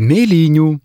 Melinho